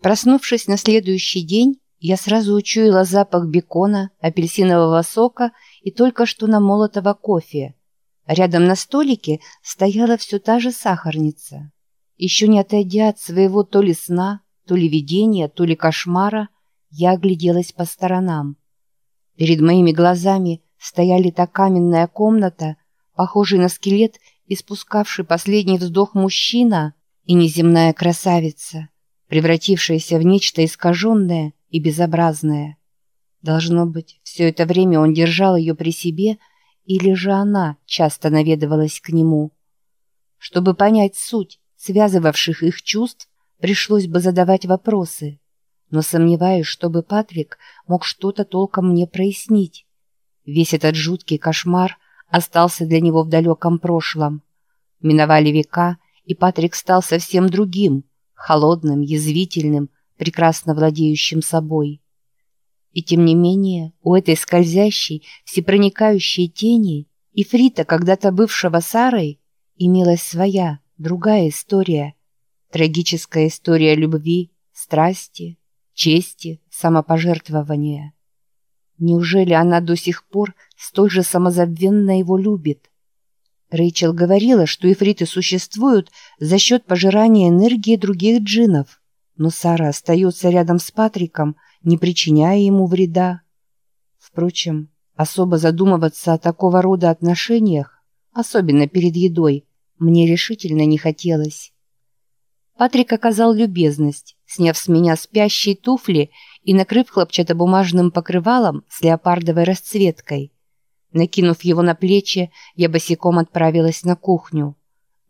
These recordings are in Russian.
Проснувшись на следующий день, я сразу учуяла запах бекона, апельсинового сока и только что намолотого кофе. Рядом на столике стояла все та же сахарница. Еще не отойдя от своего то ли сна, то ли видения, то ли кошмара, я огляделась по сторонам. Перед моими глазами стояли та каменная комната, похожий на скелет, испускавший последний вздох мужчина и неземная красавица, превратившаяся в нечто искаженное и безобразное. Должно быть, все это время он держал ее при себе, или же она часто наведывалась к нему. Чтобы понять суть связывавших их чувств, пришлось бы задавать вопросы, но сомневаюсь, чтобы Патрик мог что-то толком мне прояснить. Весь этот жуткий кошмар остался для него в далеком прошлом. Миновали века, и Патрик стал совсем другим, холодным, язвительным, прекрасно владеющим собой. И тем не менее, у этой скользящей, всепроникающей тени и Фрита, когда-то бывшего Сарой, имелась своя, другая история. Трагическая история любви, страсти, чести, самопожертвования. Неужели она до сих пор столь же самозабвенно его любит? Рэйчел говорила, что ифриты существуют за счет пожирания энергии других джинов, но Сара остается рядом с Патриком, не причиняя ему вреда. Впрочем, особо задумываться о такого рода отношениях, особенно перед едой, мне решительно не хотелось. Патрик оказал любезность, сняв с меня спящие туфли и накрыв хлопчатобумажным покрывалом с леопардовой расцветкой. Накинув его на плечи, я босиком отправилась на кухню.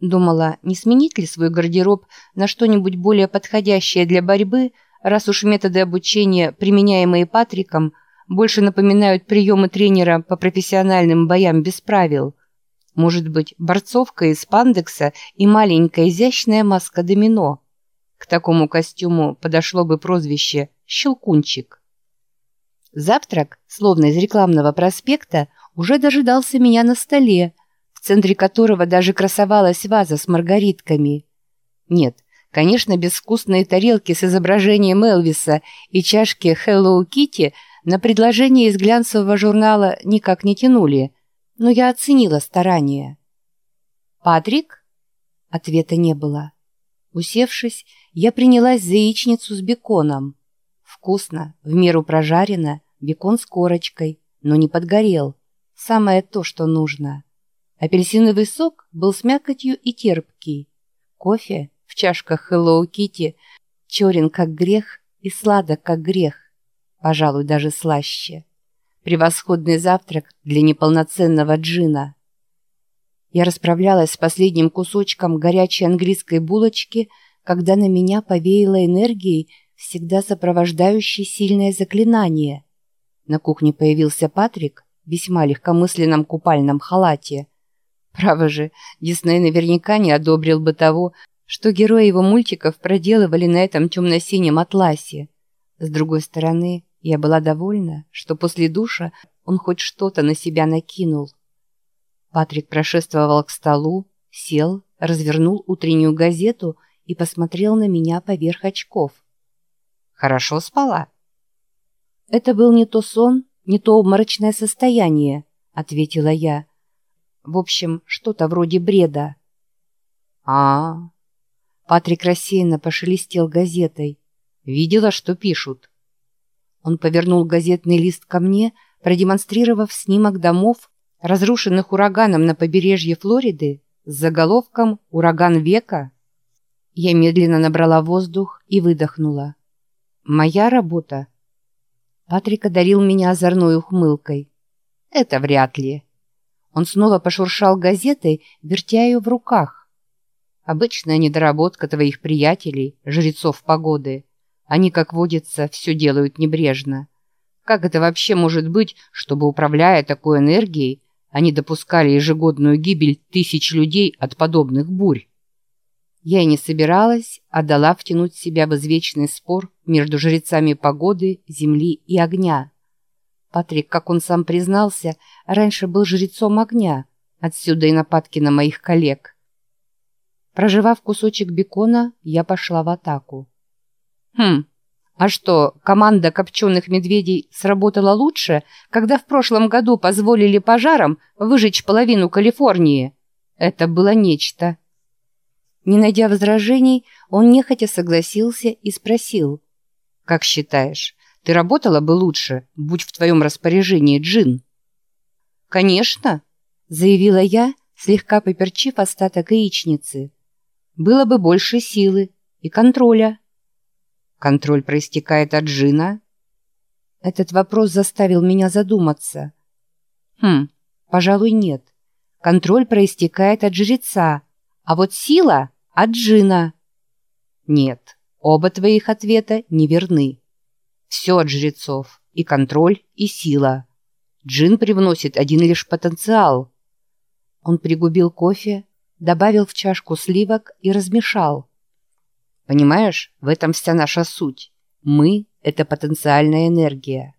Думала, не сменить ли свой гардероб на что-нибудь более подходящее для борьбы, раз уж методы обучения, применяемые Патриком, больше напоминают приемы тренера по профессиональным боям без правил. Может быть, борцовка из пандекса и маленькая изящная маска домино. К такому костюму подошло бы прозвище «щелкунчик». Завтрак, словно из рекламного проспекта, уже дожидался меня на столе, в центре которого даже красовалась ваза с маргаритками. Нет, конечно, безвкусные тарелки с изображением Элвиса и чашки Hello Kitty на предложение из глянцевого журнала никак не тянули, но я оценила старания. «Патрик?» Ответа не было. Усевшись, я принялась за яичницу с беконом. Вкусно, в меру прожарено, бекон с корочкой, но не подгорел. Самое то, что нужно. Апельсиновый сок был с мякотью и терпкий. Кофе в чашках Hello Kitty черен как грех и сладок как грех. Пожалуй, даже слаще. Превосходный завтрак для неполноценного джина. Я расправлялась с последним кусочком горячей английской булочки, когда на меня повеяло энергией, всегда сопровождающей сильное заклинание. На кухне появился Патрик весьма легкомысленном купальном халате. Право же, Дисней наверняка не одобрил бы того, что герои его мультиков проделывали на этом темно-синем атласе. С другой стороны, я была довольна, что после душа он хоть что-то на себя накинул. Патрик прошествовал к столу, сел, развернул утреннюю газету и посмотрел на меня поверх очков. «Хорошо спала?» Это был не то сон, не то обморочное состояние», — ответила я. «В общем, что-то вроде бреда». А, -а, а Патрик рассеянно пошелестел газетой. «Видела, что пишут?» Он повернул газетный лист ко мне, продемонстрировав снимок домов, разрушенных ураганом на побережье Флориды, с заголовком «Ураган века». Я медленно набрала воздух и выдохнула. «Моя работа Патрик одарил меня озорной ухмылкой. «Это вряд ли». Он снова пошуршал газетой, вертя ее в руках. «Обычная недоработка твоих приятелей, жрецов погоды. Они, как водится, все делают небрежно. Как это вообще может быть, чтобы, управляя такой энергией, они допускали ежегодную гибель тысяч людей от подобных бурь?» Я и не собиралась, а дала втянуть себя в извечный спор между жрецами погоды, земли и огня. Патрик, как он сам признался, раньше был жрецом огня, отсюда и нападки на моих коллег. Проживав кусочек бекона, я пошла в атаку. Хм, а что, команда копченых медведей сработала лучше, когда в прошлом году позволили пожарам выжечь половину Калифорнии? Это было нечто. Не найдя возражений, он нехотя согласился и спросил. «Как считаешь, ты работала бы лучше, будь в твоем распоряжении джин?» «Конечно», — заявила я, слегка поперчив остаток яичницы. «Было бы больше силы и контроля». «Контроль проистекает от джина?» Этот вопрос заставил меня задуматься. «Хм, пожалуй, нет. Контроль проистекает от жреца, а вот сила — от джина». «Нет, оба твоих ответа неверны. Все от жрецов, и контроль, и сила». Джин привносит один лишь потенциал. Он пригубил кофе, добавил в чашку сливок и размешал. Понимаешь, в этом вся наша суть. Мы — это потенциальная энергия.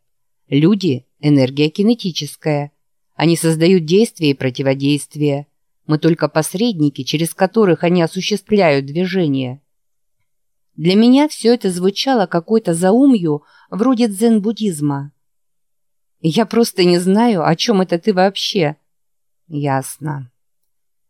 Люди — энергия кинетическая. Они создают действие и противодействие. Мы только посредники, через которых они осуществляют движение. Для меня все это звучало какой-то заумью, вроде дзен-буддизма. Я просто не знаю, о чем это ты вообще. Ясно.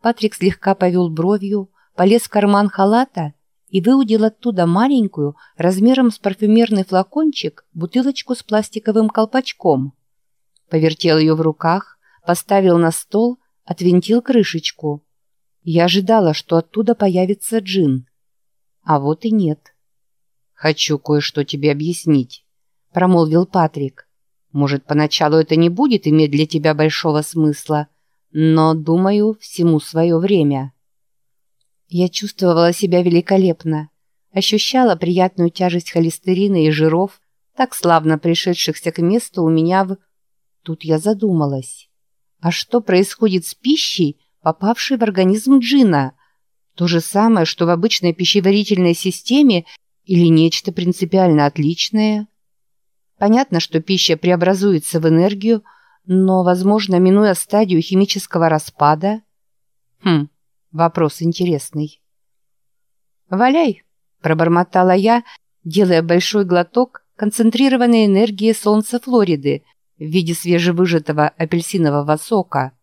Патрик слегка повел бровью, полез в карман халата и выудил оттуда маленькую, размером с парфюмерный флакончик, бутылочку с пластиковым колпачком. Повертел ее в руках, поставил на стол, отвинтил крышечку. Я ожидала, что оттуда появится джин. А вот и нет. «Хочу кое-что тебе объяснить», — промолвил Патрик. Может, поначалу это не будет иметь для тебя большого смысла, но, думаю, всему свое время. Я чувствовала себя великолепно, ощущала приятную тяжесть холестерина и жиров, так славно пришедшихся к месту у меня в... Тут я задумалась. А что происходит с пищей, попавшей в организм джина? То же самое, что в обычной пищеварительной системе или нечто принципиально отличное? Понятно, что пища преобразуется в энергию, но, возможно, минуя стадию химического распада... Хм, вопрос интересный. «Валяй!» – пробормотала я, делая большой глоток концентрированной энергии солнца Флориды в виде свежевыжатого апельсинового сока.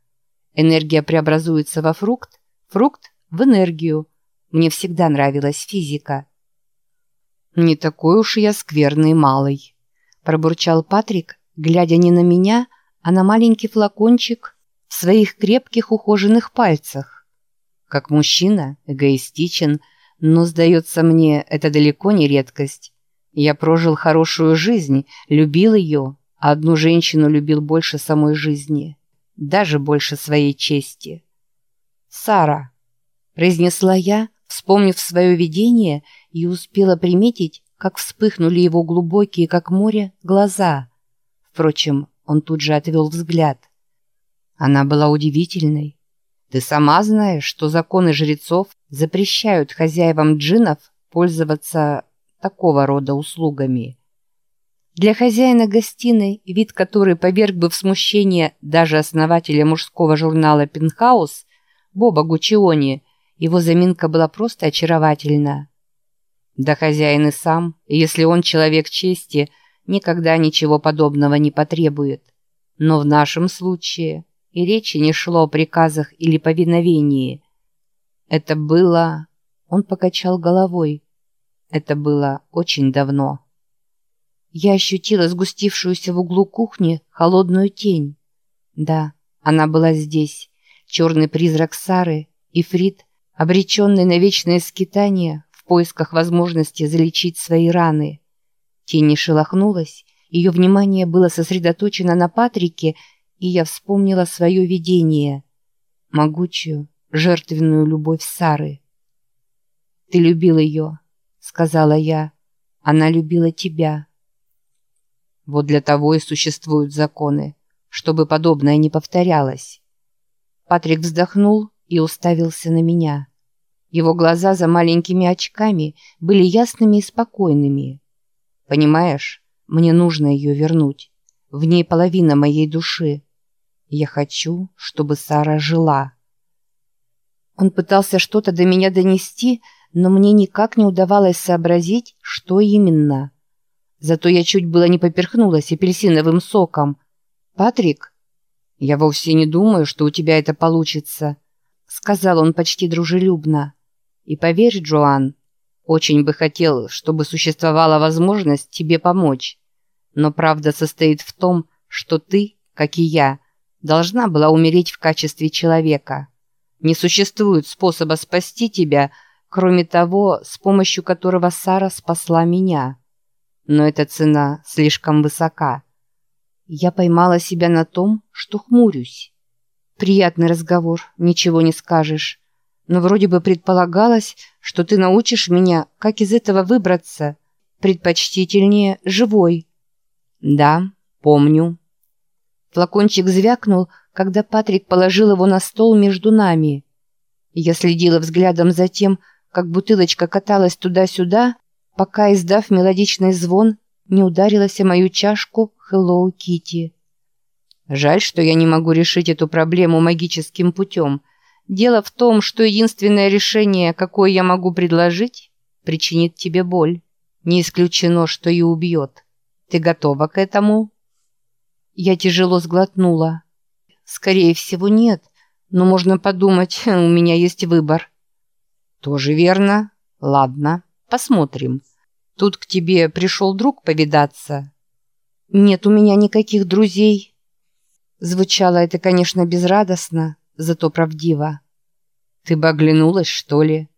Энергия преобразуется во фрукт, фрукт – в энергию. Мне всегда нравилась физика. Не такой уж я скверный малый пробурчал Патрик, глядя не на меня, а на маленький флакончик в своих крепких ухоженных пальцах. Как мужчина, эгоистичен, но, сдается мне, это далеко не редкость. Я прожил хорошую жизнь, любил ее, а одну женщину любил больше самой жизни, даже больше своей чести. «Сара», — произнесла я, вспомнив свое видение, и успела приметить, как вспыхнули его глубокие, как море, глаза. Впрочем, он тут же отвел взгляд. Она была удивительной. Ты сама знаешь, что законы жрецов запрещают хозяевам джинов пользоваться такого рода услугами. Для хозяина гостиной, вид которой поверг бы в смущение даже основателя мужского журнала «Пентхаус», Боба Гучиони, его заминка была просто очаровательна. Да хозяин и сам, если он человек чести, никогда ничего подобного не потребует. Но в нашем случае и речи не шло о приказах или повиновении. Это было... Он покачал головой. Это было очень давно. Я ощутила сгустившуюся в углу кухни холодную тень. Да, она была здесь. Черный призрак Сары и Фрид, обреченный на вечное скитание, поисках возможности залечить свои раны. Тень не шелохнулась, ее внимание было сосредоточено на Патрике, и я вспомнила свое видение. Могучую, жертвенную любовь Сары. «Ты любил ее», — сказала я. «Она любила тебя». Вот для того и существуют законы, чтобы подобное не повторялось. Патрик вздохнул и уставился на меня. Его глаза за маленькими очками были ясными и спокойными. «Понимаешь, мне нужно ее вернуть. В ней половина моей души. Я хочу, чтобы Сара жила». Он пытался что-то до меня донести, но мне никак не удавалось сообразить, что именно. Зато я чуть было не поперхнулась апельсиновым соком. «Патрик?» «Я вовсе не думаю, что у тебя это получится», — сказал он почти дружелюбно. «И поверь, Джоан, очень бы хотел, чтобы существовала возможность тебе помочь. Но правда состоит в том, что ты, как и я, должна была умереть в качестве человека. Не существует способа спасти тебя, кроме того, с помощью которого Сара спасла меня. Но эта цена слишком высока. Я поймала себя на том, что хмурюсь. Приятный разговор, ничего не скажешь. Но вроде бы предполагалось, что ты научишь меня, как из этого выбраться. Предпочтительнее живой. Да, помню. Флакончик звякнул, когда Патрик положил его на стол между нами. Я следила взглядом за тем, как бутылочка каталась туда-сюда, пока, издав мелодичный звон, не ударилась о мою чашку Hello Kitty. Жаль, что я не могу решить эту проблему магическим путем. Дело в том, что единственное решение, какое я могу предложить, причинит тебе боль. Не исключено, что и убьет. Ты готова к этому?» Я тяжело сглотнула. «Скорее всего, нет. Но можно подумать, у меня есть выбор». «Тоже верно. Ладно, посмотрим. Тут к тебе пришел друг повидаться?» «Нет у меня никаких друзей». Звучало это, конечно, безрадостно, зато правдиво. «Ты бы оглянулась, что ли?»